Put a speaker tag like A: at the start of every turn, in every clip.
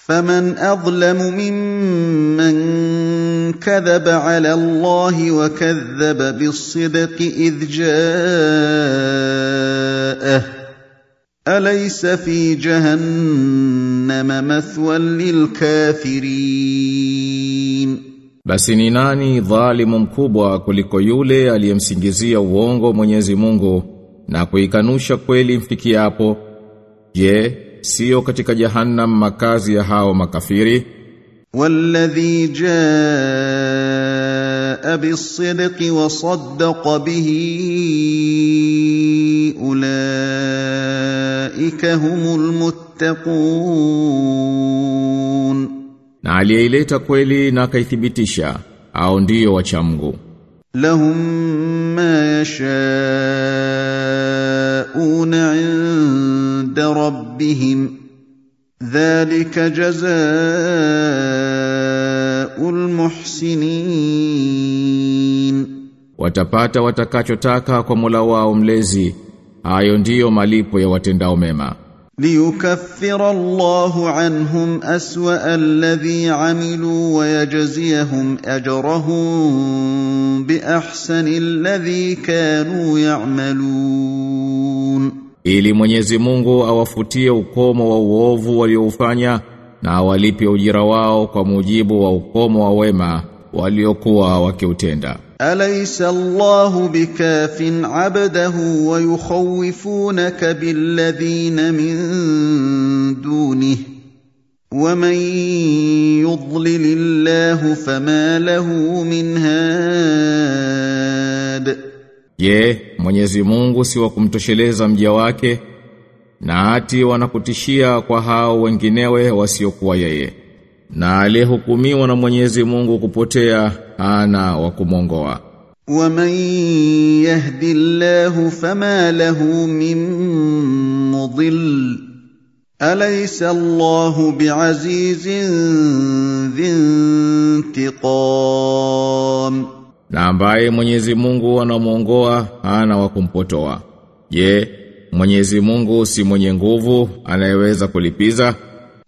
A: فمن اظلم ممن كذب على الله وكذب بالصدق اذ جاءه اليس في جهنم مثوى للكافرين
B: Basi ni nani dhalimu mkubwa kuliko yule aliyemsingizia uongo Mwenyezi Mungu na kuikanusha kweli mfikiapo? Je, sio katika jahannam makazi ya hao makafiri?
A: والذي جاء بالصدق وصدق به اولئك هم المتقون
B: Na aliyeileta kweli na akaithibitisha, au ndiyo wacha Mungu.
A: لهم ما يشاءون عند ربهم ذلك جزاء المحسنين
B: Watapata watakachotaka kwa Mola wao mlezi. Hayo ndiyo malipo ya watendao mema.
A: ليكفر الله عنهم اسوا الذي عملوا ويجزيهم اجرهم باحسن الذي كانوا يعملون
B: Ili Mwenyezi Mungu awafutie ukomo wa uovu walioufanya na awalipe ujira wao kwa mujibu wa ukomo wa wema waliokuwa wakiutenda.
A: اليس الله بكاف عبده ويخوفونك بالذين من دونه ومن يضلل الله فما له من هاد
B: Je, Mwenyezi Mungu si wa kumtosheleza mja wake na ati wanakutishia kwa hao wenginewe wasiokuwa yeye. Na aliyehukumiwa na Mwenyezi Mungu kupotea hana wa kumongoa
A: wa man yahdi Allah fama lahu min mudhill alaysa Allah biazizin dhintiqam,
B: na ambaye Mwenyezi Mungu anamwongoa hana wa kumpotoa. Je, Mwenyezi Mungu si mwenye nguvu anayeweza kulipiza?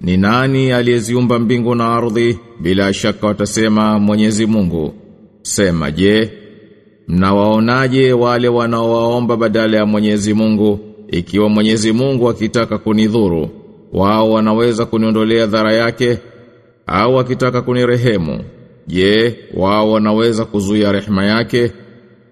B: ni nani aliyeziumba mbingu na ardhi? Bila shaka watasema Mwenyezi Mungu. Sema je mnawaonaje wale wanaowaomba badala ya Mwenyezi Mungu? Ikiwa Mwenyezi Mungu akitaka kunidhuru wao wanaweza kuniondolea dhara yake? Au akitaka kunirehemu? Je wao wanaweza kuzuia rehema yake?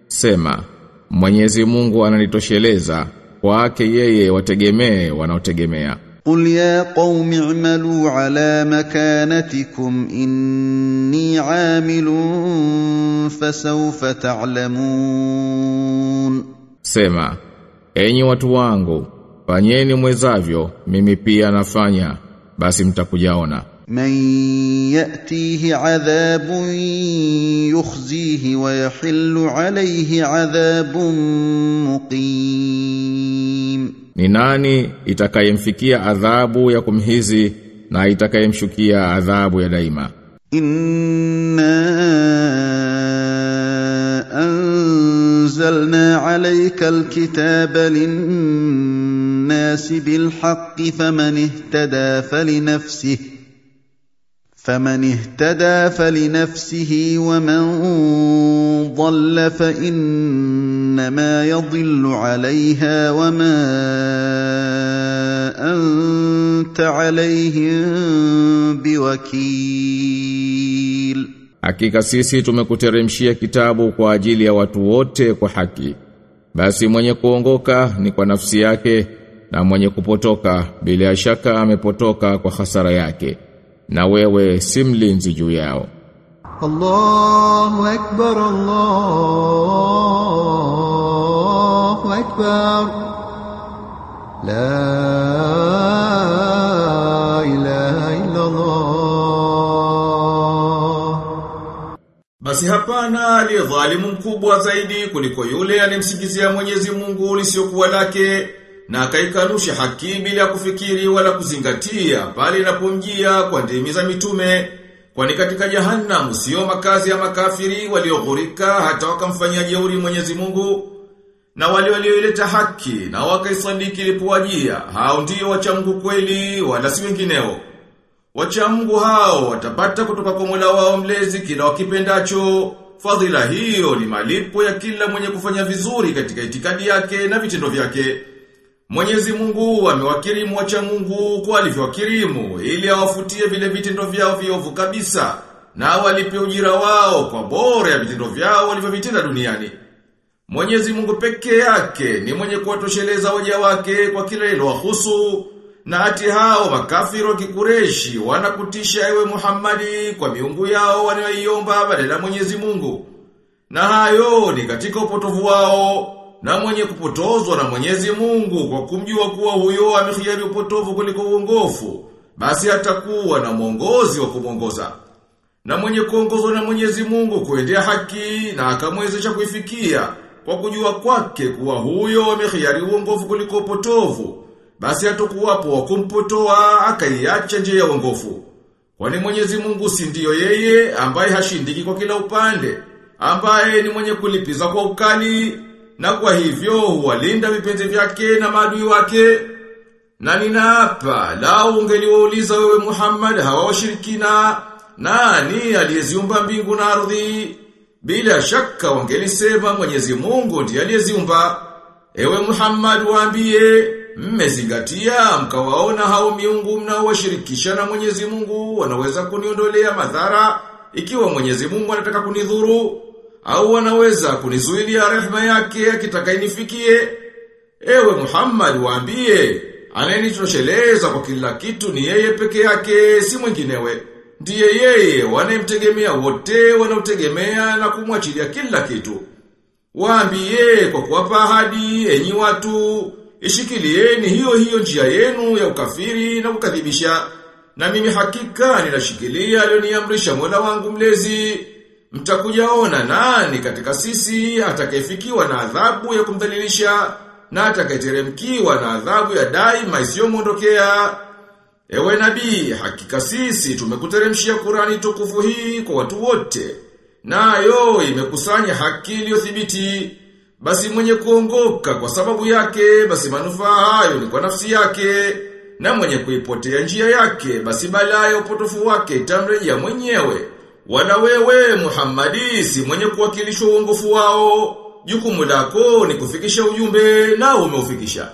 B: Sema Mwenyezi Mungu ananitosheleza. Kwake yeye wategemee wanaotegemea
A: قل يا قوم اعملوا على مكانتكم إني عامل فسوف تعلمون
B: Sema, enyi watu wangu, fanyeni mwezavyo, mimi pia nafanya, basi mtakujaona.
A: من يأتيه عذاب يخزيه ويحل عليه عذاب مقيم
B: Ni nani itakayemfikia adhabu ya kumhizi na itakayemshukia adhabu ya daima?
A: إنا أنزلنا عليك الكتاب للناس بالحق فمن اهتدى فلنفسه فمن اهتدى فلنفسه ومن ضل فإنما يضل عليها وما أنت عليهم بوكيل
C: Hakika sisi tumekuteremshia kitabu kwa ajili ya watu wote kwa haki. Basi mwenye kuongoka ni kwa nafsi yake na mwenye kupotoka bila shaka amepotoka kwa hasara yake. Na wewe si mlinzi juu yao.
D: الله أكبر الله أكبر لا إله إلا الله
B: Basi hapana aliye dhalimu mkubwa zaidi kuliko yule anemsingizia Mwenyezi Mungu lisiokuwa lake na akaikanusha haki bila kufikiri wala kuzingatia pale inapomjia kwa ndimi za mitume kwani katika jahannam sio makazi ya makafiri walioghurika hata wakamfanyia jeuri Mwenyezi Mungu na wale walioileta haki na wakaisadiki ilipowajia hao ndio wacha Mungu kweli wala si wengineo Wacha Mungu hao watapata kutoka kwa Mola wao mlezi kila wakipendacho. Fadhila hiyo ni malipo ya kila mwenye kufanya vizuri katika itikadi yake na vitendo vyake. Mwenyezi Mungu amewakirimu wacha Mungu kwa alivyowakirimu ili awafutie vile vitendo vyao viovu kabisa na walipe ujira wao kwa bora ya vitendo vyao walivyovitenda duniani. Mwenyezi Mungu peke yake ni mwenye kuwatosheleza waja wake kwa kila wahusu na ati hao makafiro wa kikureshi wanakutisha ewe Muhammadi kwa miungu yao wanayoiomba badala Mwenyezi Mungu. Na hayo ni katika upotovu wao na mwenye kupotozwa na Mwenyezi Mungu kwa kumjua kuwa huyo amehiari upotovu kuliko uongofu, basi atakuwa na mwongozi wa kumwongoza. Na mwenye kuongozwa na Mwenyezi Mungu kuendea haki na akamwezesha kuifikia kwa kujua kwake kuwa huyo amehiari uongofu kuliko upotovu basi atakuwapo wa kumpotoa akaiacha njia ya uongofu. Kwani Mwenyezi Mungu si ndiyo yeye ambaye hashindiki kwa kila upande, ambaye ni mwenye kulipiza kwa ukali na kwa hivyo huwalinda vipenzi vyake na maadui wake. Na ninaapa lau ungeliwauliza wewe Muhammad hawa washirikina nani aliyeziumba mbingu na ardhi bila shaka wangelisema Mwenyezi Mungu ndiye aliyeziumba. Ewe Muhammad waambie mmezingatia mkawaona hao miungu mnaowashirikisha na Mwenyezi Mungu wanaweza kuniondolea madhara ikiwa Mwenyezi Mungu anataka kunidhuru au wanaweza kunizuilia rehema yake akitakainifikie ewe Muhammad waambie anayenitosheleza kwa kila kitu ni yeye peke yake si mwinginewe ndiye yeye wanayemtegemea wote wanaotegemea na kumwachilia kila kitu waambie kwa kuwapa ahadi enyi watu Ishikilieni hiyo hiyo njia yenu ya ukafiri na kukadhibisha. Na mimi hakika ninashikilia aliyoniamrisha Mola wangu mlezi. Mtakujaona nani katika sisi atakayefikiwa na adhabu ya kumdhalilisha na atakayeteremkiwa na adhabu ya daima isiyomwondokea. Ewe nabii, hakika sisi tumekuteremshia Kurani tukufu hii kwa watu wote. Nayo imekusanya haki iliyothibiti. Basi mwenye kuongoka kwa sababu yake, basi manufaa hayo ni kwa nafsi yake, na mwenye kuipotea njia yake, basi balaa ya upotofu wake itamrejea mwenyewe. Wala wewe Muhammadi si mwenye kuwakilisha uongofu wao, jukumu lako ni kufikisha ujumbe na umeufikisha.